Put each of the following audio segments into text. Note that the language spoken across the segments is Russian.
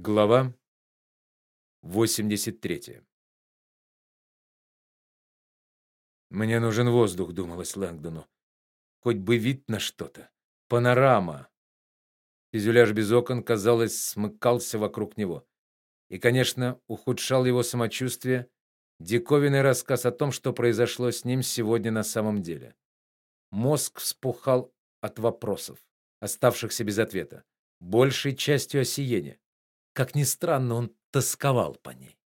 Глава 83. Мне нужен воздух, думалось Лэнгдону. Хоть бы вид на что-то. Панорама. Фюзеляж без окон, казалось, смыкался вокруг него. И, конечно, ухудшал его самочувствие диковинный рассказ о том, что произошло с ним сегодня на самом деле. Мозг вспухал от вопросов, оставшихся без ответа, большей частью о Сиене. Как ни странно, он тосковал по ней.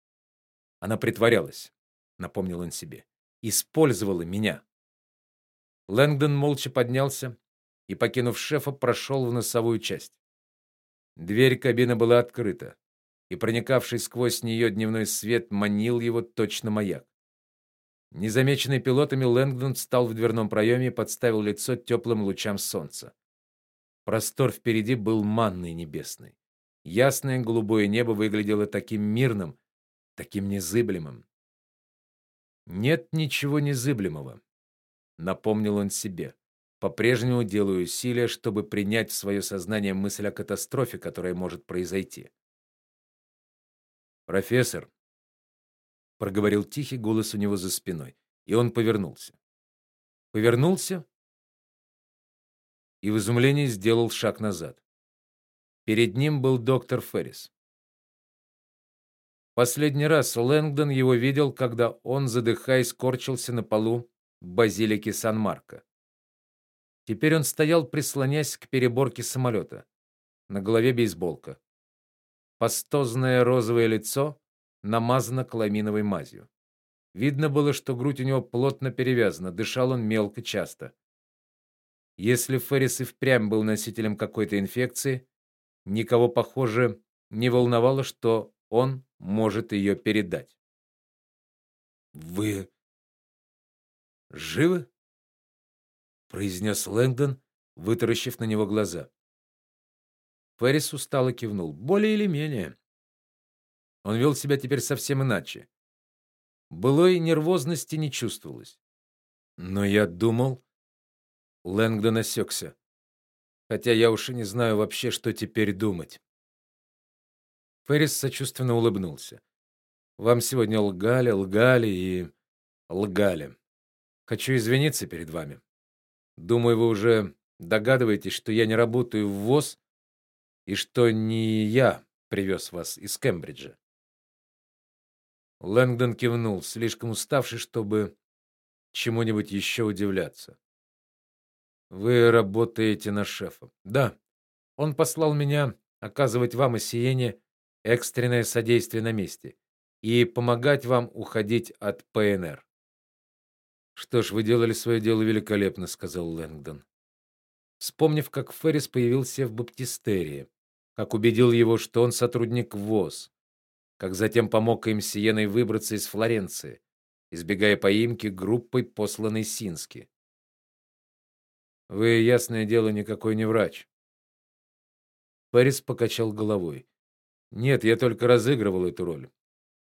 Она притворялась, напомнил он себе. Использовала меня. Лэнгдон молча поднялся и, покинув шефа, прошел в носовую часть. Дверь кабины была открыта, и проникавший сквозь нее дневной свет манил его точно маяк. Незамеченный пилотами, Лэнгдон встал в дверном проеме и подставил лицо теплым лучам солнца. Простор впереди был манной небесной. Ясное голубое небо выглядело таким мирным, таким незыблемым. Нет ничего незыблемого, напомнил он себе. По-прежнему делаю усилия, чтобы принять в свое сознание мысль о катастрофе, которая может произойти. Профессор проговорил тихий голос у него за спиной, и он повернулся. Повернулся и в изумлении сделал шаг назад. Перед ним был доктор Феррис. Последний раз Лэнгдон его видел, когда он, задыхаясь, корчился на полу базилики Сан-Марко. Теперь он стоял, прислонясь к переборке самолета. На голове бейсболка. Пастозное розовое лицо намазано кламиновой мазью. Видно было, что грудь у него плотно перевязана, дышал он мелко часто. Если Феррис и впрямь был носителем какой-то инфекции, Никого, похоже, не волновало, что он может ее передать. Вы живы? произнес Лэнгдон, вытаращив на него глаза. Феррис устало кивнул. Более или менее. Он вел себя теперь совсем иначе. Былой нервозности не чувствовалось. Но я думал, Лэнгдон осекся хотя я уж и не знаю вообще, что теперь думать. Феррис сочувственно улыбнулся. Вам сегодня лгали, лгали и лгали. Хочу извиниться перед вами. Думаю, вы уже догадываетесь, что я не работаю в ВОЗ и что не я привез вас из Кембриджа. Лэнгдон кивнул, слишком уставший, чтобы чему-нибудь еще удивляться. Вы работаете на шефа. Да. Он послал меня оказывать вам и Сиене экстренное содействие на месте и помогать вам уходить от ПНР. Что ж, вы делали свое дело великолепно, сказал Лэнгдон. Вспомнив, как Феррис появился в баптистерии, как убедил его, что он сотрудник ВОЗ, как затем помог им Сиеной выбраться из Флоренции, избегая поимки группой посланной Сински. Вы, ясное дело, никакой не врач. Парис покачал головой. Нет, я только разыгрывал эту роль.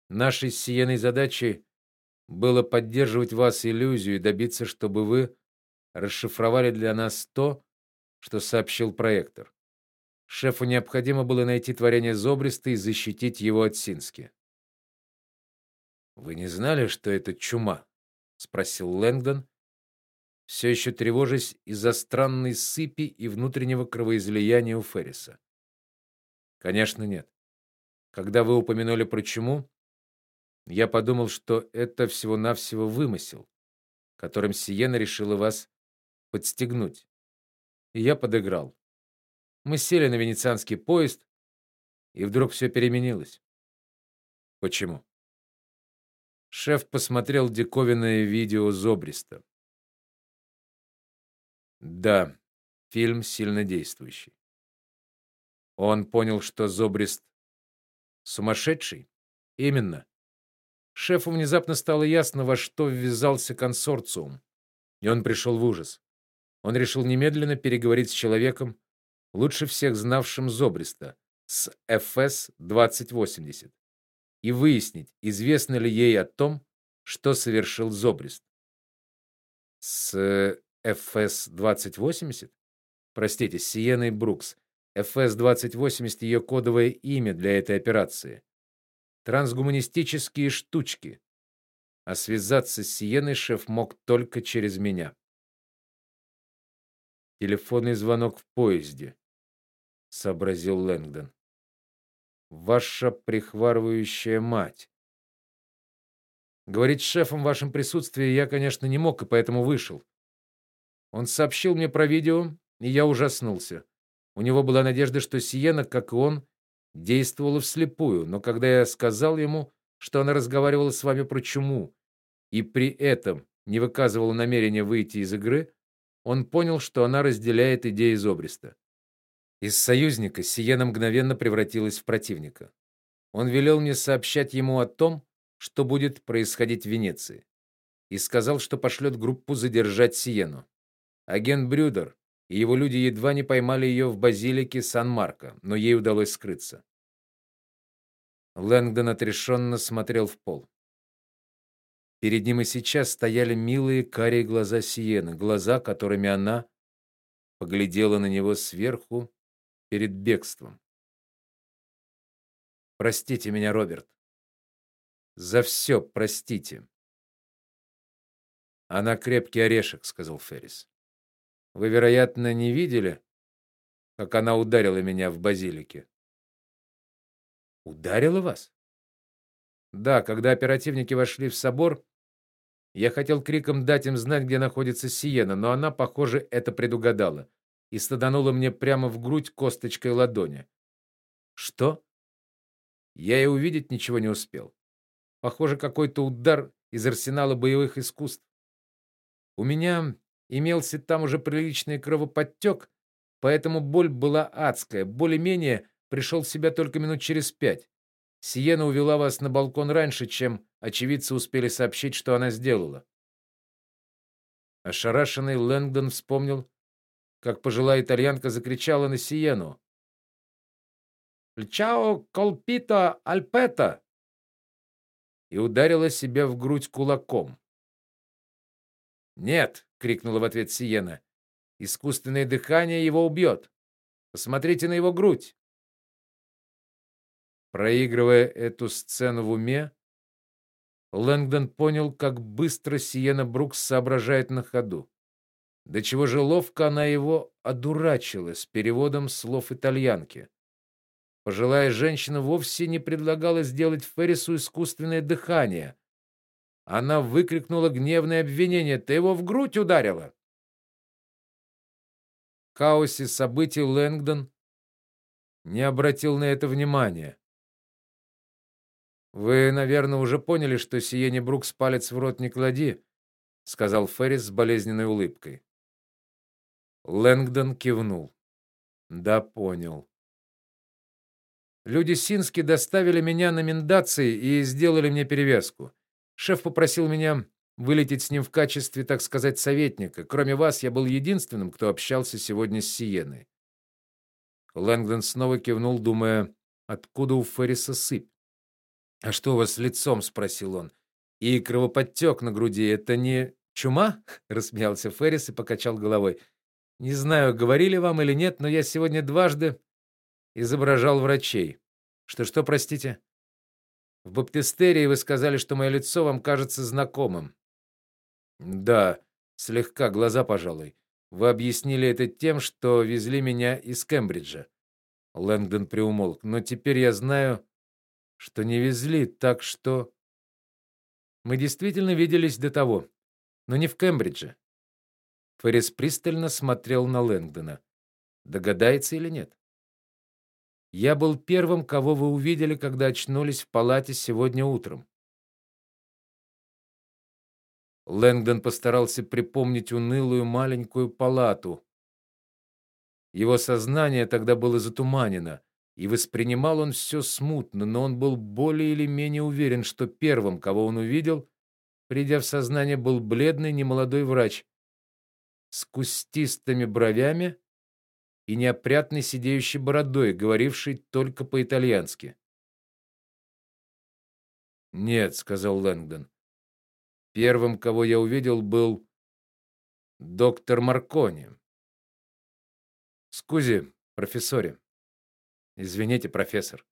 Нашей сиеной задачей было поддерживать вас иллюзию и добиться, чтобы вы расшифровали для нас то, что сообщил проектор. Шефу необходимо было найти творение Зобриста и защитить его от Сински. Вы не знали, что это чума? спросил Лэнгдон, все еще тревожась из-за странной сыпи и внутреннего кровоизлияния у Ферриса. Конечно, нет. Когда вы упомянули про чуму, я подумал, что это всего-навсего вымысел, которым Сиена решила вас подстегнуть. И я подыграл. Мы сели на венецианский поезд, и вдруг все переменилось. Почему? Шеф посмотрел диковинное видео Зобриста. Да, фильм сильно действующий. Он понял, что Зобрист сумасшедший? Именно. Шефу внезапно стало ясно, во что ввязался консорциум, и он пришел в ужас. Он решил немедленно переговорить с человеком, лучше всех знавшим Зобриста, с ФС 2080, и выяснить, известно ли ей о том, что совершил Зобрист. С FS-2080? Простите, Сиеной Брукс. ФС-2080 ее кодовое имя для этой операции. Трансгуманистические штучки. А связаться с Сиеной шеф мог только через меня. Телефонный звонок в поезде, сообразил Лэнгдон. Ваша прихварывающая мать. Говорить с шефом в вашем присутствии я, конечно, не мог, и поэтому вышел. Он сообщил мне про видео, и я ужаснулся. У него была надежда, что Сиена, как и он, действовала вслепую, но когда я сказал ему, что она разговаривала с вами про чуму и при этом не выказывала намерения выйти из игры, он понял, что она разделяет идеи Зобриста. Из союзника Сиена мгновенно превратилась в противника. Он велел мне сообщать ему о том, что будет происходить в Венеции, и сказал, что пошлет группу задержать Сиену. Агент Брюдер и его люди едва не поймали ее в базилике Сан-Марко, но ей удалось скрыться. Лэнгдон отрешенно смотрел в пол. Перед ним и сейчас стояли милые карие глаза Сиены, глаза, которыми она поглядела на него сверху перед бегством. Простите меня, Роберт. За все простите. Она крепкий орешек, сказал Феррис. Вы, вероятно, не видели, как она ударила меня в базилике. Ударила вас? Да, когда оперативники вошли в собор, я хотел криком дать им знать, где находится Сиена, но она, похоже, это предугадала и стаданула мне прямо в грудь косточкой ладони. Что? Я и увидеть ничего не успел. Похоже, какой-то удар из арсенала боевых искусств. У меня имелся там уже приличный кровоподтек, поэтому боль была адская. Более-менее пришел в себя только минут через пять. Сиена увела вас на балкон раньше, чем очевидцы успели сообщить, что она сделала. Ошарашенный Лэнгдон вспомнил, как пожилая итальянка закричала на Сиену: "Чао колпито альпета!" и ударила себя в грудь кулаком. "Нет!" крикнула в ответ Сиена. "Искусственное дыхание его убьет. Посмотрите на его грудь". Проигрывая эту сцену в уме, Лэнгдон понял, как быстро Сиена Брукс соображает на ходу. До чего же ловко она его одурачила с переводом слов итальянки. Пожилая женщина вовсе не предлагала сделать Феррису искусственное дыхание. Она выкрикнула гневное обвинение: "Ты его в грудь ударила!" В хаосе событий Лэнгдон не обратил на это внимания. Вы, наверное, уже поняли, что Сиене Брукс палец в рот не клади, сказал Феррис с болезненной улыбкой. Лэнгдон кивнул. Да, понял. Люди Сински доставили меня на мендации и сделали мне перевязку. Шеф попросил меня вылететь с ним в качестве, так сказать, советника. Кроме вас, я был единственным, кто общался сегодня с Сиеной. Лэнгдон снова кивнул, думая, откуда у Ферриса сыпь. А что у вас с лицом, спросил он. И кровоподтек на груди это не чума? рассмеялся Феррис и покачал головой. Не знаю, говорили вам или нет, но я сегодня дважды изображал врачей. Что что, простите? В баптистерии вы сказали, что мое лицо вам кажется знакомым. Да, слегка глаза, пожалуй. Вы объяснили это тем, что везли меня из Кембриджа. Лэнгдон приумолк. Но теперь я знаю, что не везли, так что мы действительно виделись до того, но не в Кембридже. Феррис пристально смотрел на Лэнгдона. Догадается или нет? Я был первым, кого вы увидели, когда очнулись в палате сегодня утром. Лэнгдон постарался припомнить унылую маленькую палату. Его сознание тогда было затуманено, и воспринимал он все смутно, но он был более или менее уверен, что первым, кого он увидел, придя в сознание, был бледный немолодой врач с кустистыми бровями и неопрятной сидеющей бородой, говоривший только по-итальянски. "Нет", сказал Лэнгдон. "Первым, кого я увидел, был доктор Маркони. Скузи, профессоре". Извините, профессор,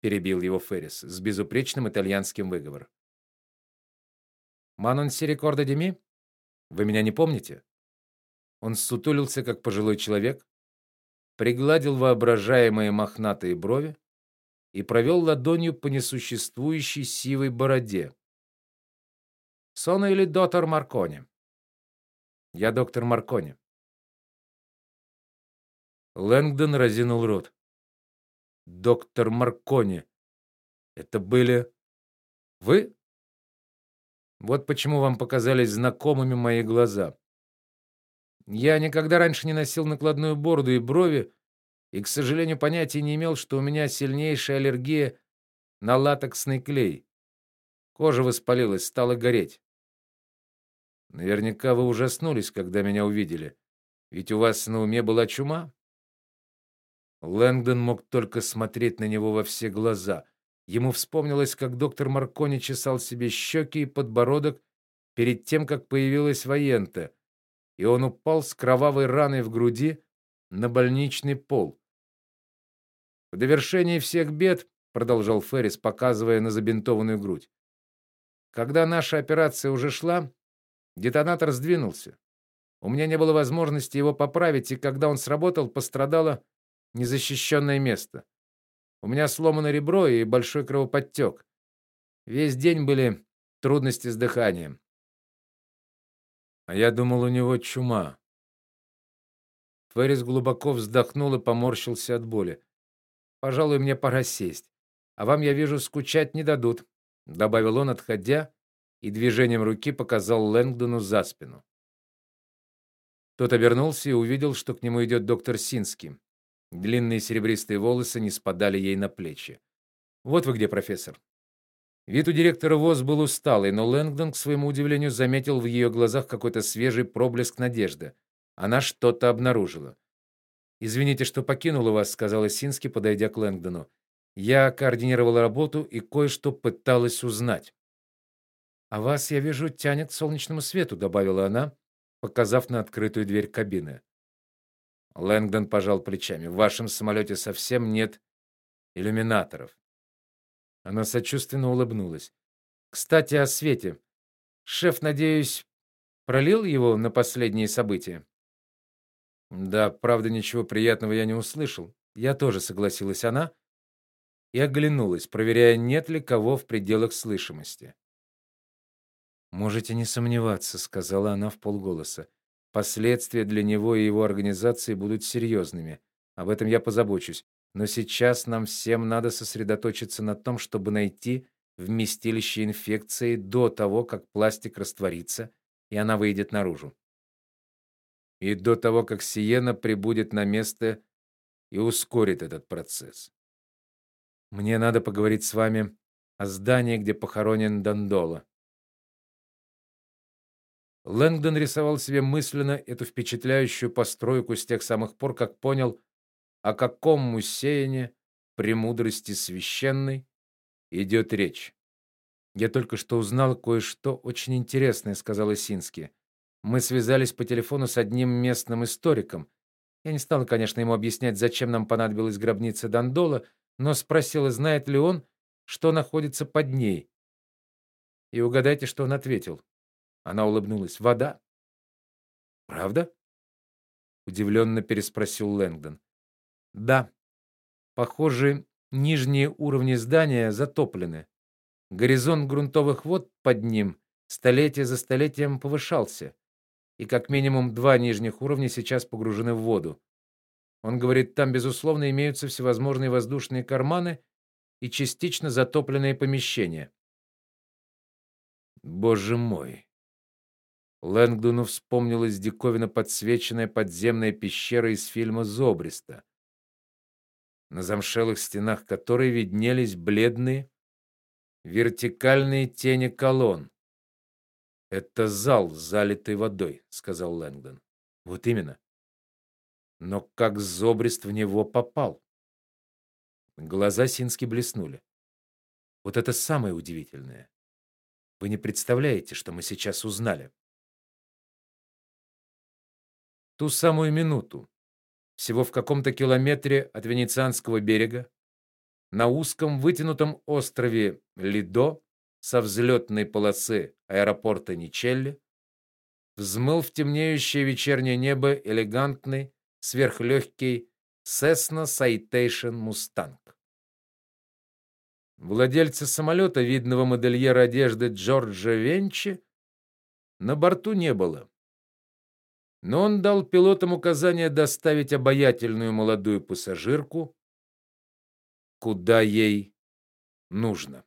перебил его Феррис с безупречным итальянским выговором. Манон си рекорда деми? Вы меня не помните? Он сутулился, как пожилой человек, пригладил воображаемые мохнатые брови и провел ладонью по несуществующей сивой бороде. Соно или доктор Маркони? Я доктор Маркони. Лэнгдон разинул рот. Доктор Маркони. Это были вы? Вот почему вам показались знакомыми мои глаза. Я никогда раньше не носил накладную бороду и брови, и, к сожалению, понятия не имел, что у меня сильнейшая аллергия на латексный клей. Кожа воспалилась, стала гореть. Наверняка вы ужаснулись, когда меня увидели. Ведь у вас на уме была чума. Лэнгдон мог только смотреть на него во все глаза. Ему вспомнилось, как доктор Маркони чесал себе щеки и подбородок перед тем, как появилась воента, и он упал с кровавой раной в груди на больничный пол. В довершении всех бед, продолжал Феррис, показывая на забинтованную грудь. Когда наша операция уже шла, детонатор сдвинулся. У меня не было возможности его поправить, и когда он сработал, пострадало незащищенное место. У меня сломано ребро и большой кровоподтек. Весь день были трудности с дыханием. А я думал, у него чума. Феррис глубоко вздохнул и поморщился от боли. Пожалуй, мне пора сесть. А вам, я вижу, скучать не дадут, добавил он, отходя, и движением руки показал Лэнгдону за спину. Тот обернулся и увидел, что к нему идет доктор Синский. Длинные серебристые волосы не спадали ей на плечи. Вот вы где, профессор. Вид у директора ВОЗ был усталый, но Лэнгдон, к своему удивлению, заметил в ее глазах какой-то свежий проблеск надежды. Она что-то обнаружила. Извините, что покинула вас, сказала Сински, подойдя к Лэнгдону. Я координировала работу и кое-что пыталась узнать. А вас, я вижу, тянет к солнечному свету, добавила она, показав на открытую дверь кабины. Лэнгдон пожал плечами. В вашем самолете совсем нет иллюминаторов. Она сочувственно улыбнулась. Кстати, о свете. Шеф, надеюсь, пролил его на последние события. Да, правда, ничего приятного я не услышал. Я тоже согласилась она и оглянулась, проверяя, нет ли кого в пределах слышимости. Можете не сомневаться, сказала она в полголоса. Последствия для него и его организации будут серьезными. Об этом я позабочусь. Но сейчас нам всем надо сосредоточиться на том, чтобы найти вместилище инфекции до того, как пластик растворится и она выйдет наружу и до того, как Сиена прибудет на место и ускорит этот процесс. Мне надо поговорить с вами о здании, где похоронен Дандола. Лэнгдон рисовал себе мысленно эту впечатляющую постройку с тех самых пор, как понял, о каком мусеяне премудрости священной идет речь. Я только что узнал кое-что очень интересное, сказал Исинский. Мы связались по телефону с одним местным историком. Я не стал, конечно, ему объяснять, зачем нам понадобилась гробница Дандола, но спросил, знает ли он, что находится под ней. И угадайте, что он ответил. Она улыбнулась. Вода. Правда? удивленно переспросил Лэнгдон. Да. Похоже, нижние уровни здания затоплены. Горизонт грунтовых вод под ним столетие за столетием повышался и как минимум два нижних уровня сейчас погружены в воду. Он говорит, там безусловно имеются всевозможные воздушные карманы и частично затопленные помещения. Боже мой. Лэнгдону вспомнилась диковинно подсвеченная подземная пещера из фильма Зобриста, на замшелых стенах которой виднелись бледные вертикальные тени колонн. Это зал, залитый водой, сказал Лэнгдон. Вот именно. Но как Зобрист в него попал? Глаза Сински блеснули. Вот это самое удивительное. Вы не представляете, что мы сейчас узнали. Ту самую минуту, всего в каком-то километре от венецианского берега, на узком вытянутом острове Лидо со взлетной полосы аэропорта Ничелли, взмыл в темнеющее вечернее небо элегантный сверхлегкий Cessna Citation Mustang. Владельца самолета, видного модельера одежды Джорджа Венчи, на борту не было. Но он дал пилотам указание доставить обаятельную молодую пассажирку куда ей нужно.